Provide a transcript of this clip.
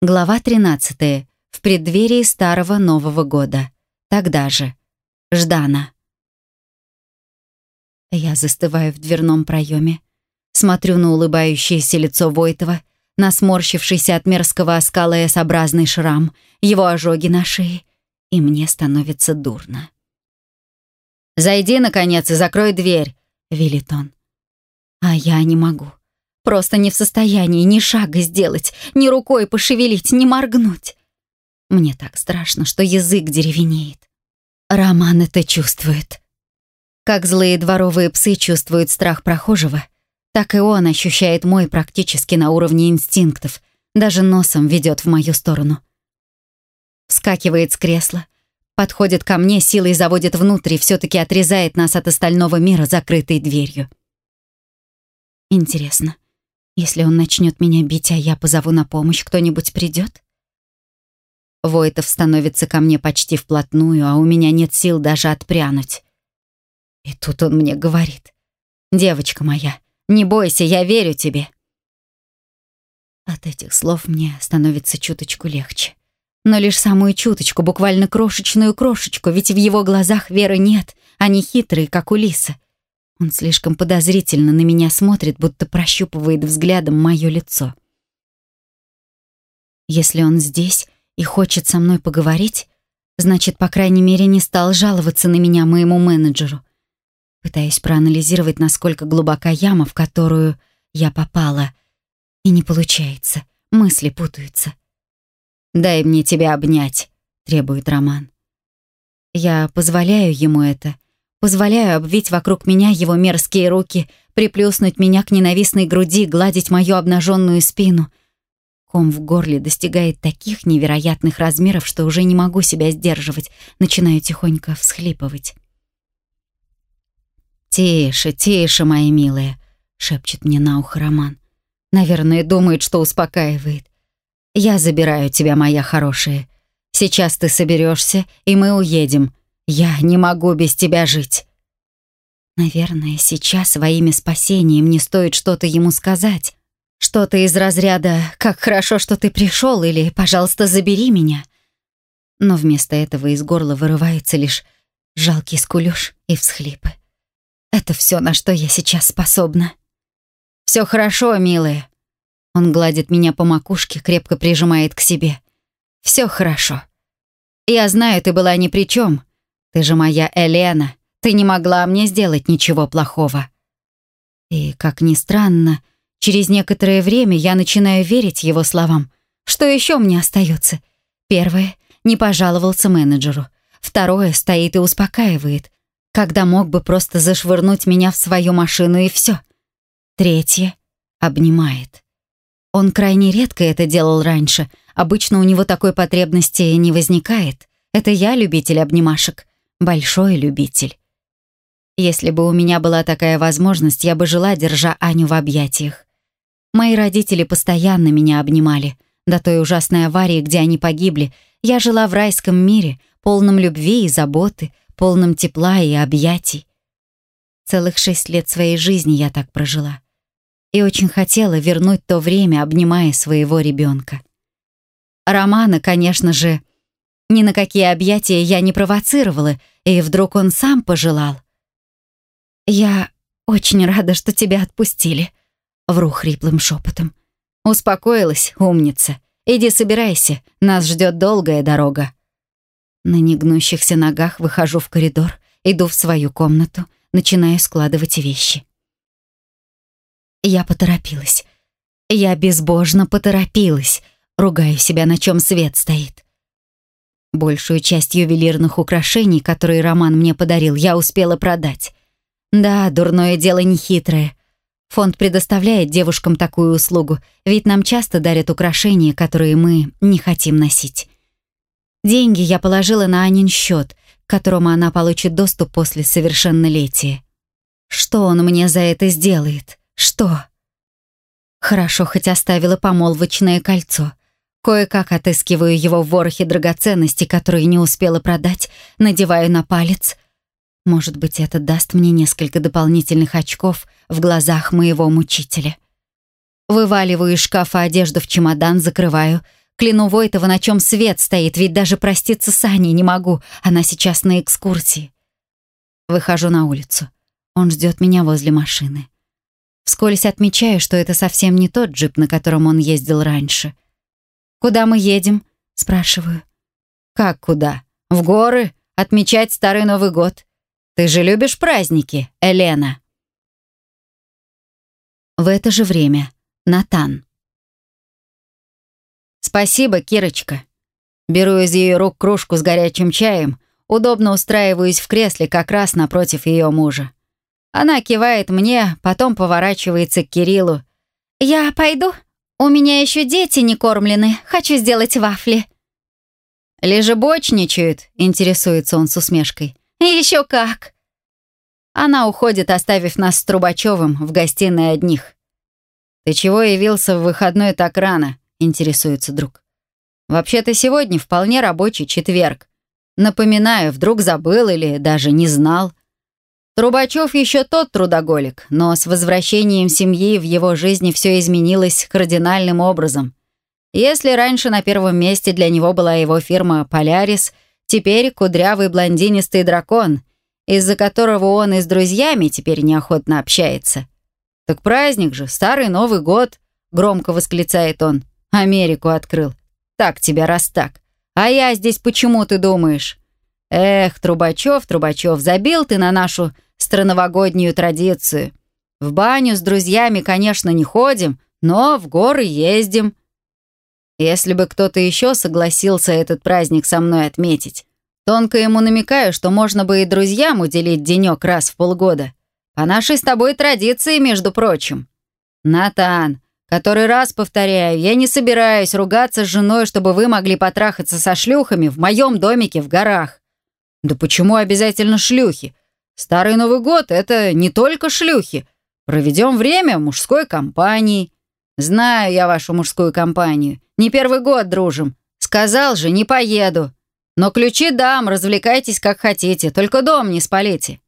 Глава 13. В преддверии Старого Нового года. Тогда же. Ждана. Я застываю в дверном проеме, смотрю на улыбающееся лицо Войтова, на сморщившийся от мерзкого оскала S-образный шрам, его ожоги на шее, и мне становится дурно. «Зайди, наконец, и закрой дверь», — велит он. А я не могу. Просто не в состоянии ни шага сделать, ни рукой пошевелить, ни моргнуть. Мне так страшно, что язык деревенеет. Роман это чувствует. Как злые дворовые псы чувствуют страх прохожего, так и он ощущает мой практически на уровне инстинктов, даже носом ведет в мою сторону. Вскакивает с кресла, подходит ко мне, силой заводит внутрь и все-таки отрезает нас от остального мира закрытой дверью. Интересно, если он начнет меня бить, а я позову на помощь, кто-нибудь придет? Войтов становится ко мне почти вплотную, а у меня нет сил даже отпрянуть. И тут он мне говорит. «Девочка моя, не бойся, я верю тебе». От этих слов мне становится чуточку легче. Но лишь самую чуточку, буквально крошечную крошечку, ведь в его глазах веры нет, они хитрые, как у лиса. Он слишком подозрительно на меня смотрит, будто прощупывает взглядом мое лицо. Если он здесь и хочет со мной поговорить, значит, по крайней мере, не стал жаловаться на меня моему менеджеру. Пытаюсь проанализировать, насколько глубока яма, в которую я попала. И не получается, мысли путаются. «Дай мне тебя обнять», — требует Роман. Я позволяю ему это — Позволяю обвить вокруг меня его мерзкие руки, приплюснуть меня к ненавистной груди, гладить мою обнаженную спину. Ком в горле достигает таких невероятных размеров, что уже не могу себя сдерживать, начинаю тихонько всхлипывать. «Тише, тише, мои милые», — шепчет мне на ухо Роман. Наверное, думает, что успокаивает. «Я забираю тебя, моя хорошая. Сейчас ты соберешься, и мы уедем. Я не могу без тебя жить. Наверное, сейчас во имя спасения мне стоит что-то ему сказать. Что-то из разряда «Как хорошо, что ты пришел» или «Пожалуйста, забери меня». Но вместо этого из горла вырывается лишь жалкий скулёж и всхлипы. Это все, на что я сейчас способна. Все хорошо, милая. Он гладит меня по макушке, крепко прижимает к себе. Все хорошо. Я знаю, ты была ни при чем. Ты же моя Елена. Ты не могла мне сделать ничего плохого. И, как ни странно, через некоторое время я начинаю верить его словам. Что еще мне остается? Первое — не пожаловался менеджеру. Второе — стоит и успокаивает, когда мог бы просто зашвырнуть меня в свою машину и все. Третье — обнимает. Он крайне редко это делал раньше. Обычно у него такой потребности не возникает. Это я любитель обнимашек большой любитель. Если бы у меня была такая возможность, я бы жила, держа Аню в объятиях. Мои родители постоянно меня обнимали. До той ужасной аварии, где они погибли, я жила в райском мире, полном любви и заботы, полном тепла и объятий. Целых шесть лет своей жизни я так прожила. И очень хотела вернуть то время, обнимая своего ребенка. Романа, конечно же, ни на какие объятия я не провоцировала, и вдруг он сам пожелал. «Я очень рада, что тебя отпустили», — вру хриплым шепотом. «Успокоилась, умница. Иди собирайся, нас ждет долгая дорога». На негнущихся ногах выхожу в коридор, иду в свою комнату, начинаю складывать вещи. Я поторопилась. Я безбожно поторопилась, ругаю себя, на чем свет стоит. Большую часть ювелирных украшений, которые Роман мне подарил, я успела продать. Да, дурное дело нехитрое. Фонд предоставляет девушкам такую услугу, ведь нам часто дарят украшения, которые мы не хотим носить. Деньги я положила на Анин счет, к которому она получит доступ после совершеннолетия. Что он мне за это сделает? Что? Хорошо, хоть оставила помолвочное кольцо. Кое-как отыскиваю его в ворохе драгоценностей, которые не успела продать, надеваю на палец. Может быть, это даст мне несколько дополнительных очков в глазах моего мучителя. Вываливаю из шкафа одежду в чемодан, закрываю, Кляну Войтова, на чем свет стоит, ведь даже проститься с Аней не могу. Она сейчас на экскурсии. Выхожу на улицу. Он ждет меня возле машины. Вскользь отмечаю, что это совсем не тот джип, на котором он ездил раньше. «Куда мы едем?» — спрашиваю. «Как куда? В горы? Отмечать Старый Новый год. Ты же любишь праздники, Елена?» В это же время Натан. «Спасибо, Кирочка». Беру из ее рук кружку с горячим чаем, удобно устраиваюсь в кресле как раз напротив ее мужа. Она кивает мне, потом поворачивается к Кириллу. «Я пойду? У меня еще дети не кормлены. Хочу сделать вафли». «Лежебочничают?» — интересуется он с усмешкой. «Еще как!» Она уходит, оставив нас с Трубачевым в гостиной одних. «Ты чего явился в выходной так рано?» — интересуется друг. «Вообще-то сегодня вполне рабочий четверг. Напоминаю, вдруг забыл или даже не знал. Трубачев еще тот трудоголик, но с возвращением семьи в его жизни все изменилось кардинальным образом. Если раньше на первом месте для него была его фирма «Полярис», теперь кудрявый блондинистый дракон, из-за которого он и с друзьями теперь неохотно общается. «Так праздник же, Старый Новый год!» — громко восклицает он. «Америку открыл. Так тебя раз так. А я здесь почему, ты думаешь?» «Эх, Трубачев, Трубачев, забил ты на нашу страновогоднюю традицию. В баню с друзьями, конечно, не ходим, но в горы ездим. Если бы кто-то еще согласился этот праздник со мной отметить, тонко ему намекаю, что можно бы и друзьям уделить денек раз в полгода. По нашей с тобой традиции, между прочим. Натан, который раз повторяю, я не собираюсь ругаться с женой, чтобы вы могли потрахаться со шлюхами в моем домике в горах. Да почему обязательно шлюхи? Старый Новый год — это не только шлюхи. Проведем время в мужской компании. Знаю я вашу мужскую компанию. Не первый год дружим. Сказал же, не поеду. Но ключи дам, развлекайтесь как хотите, только дом не спалите.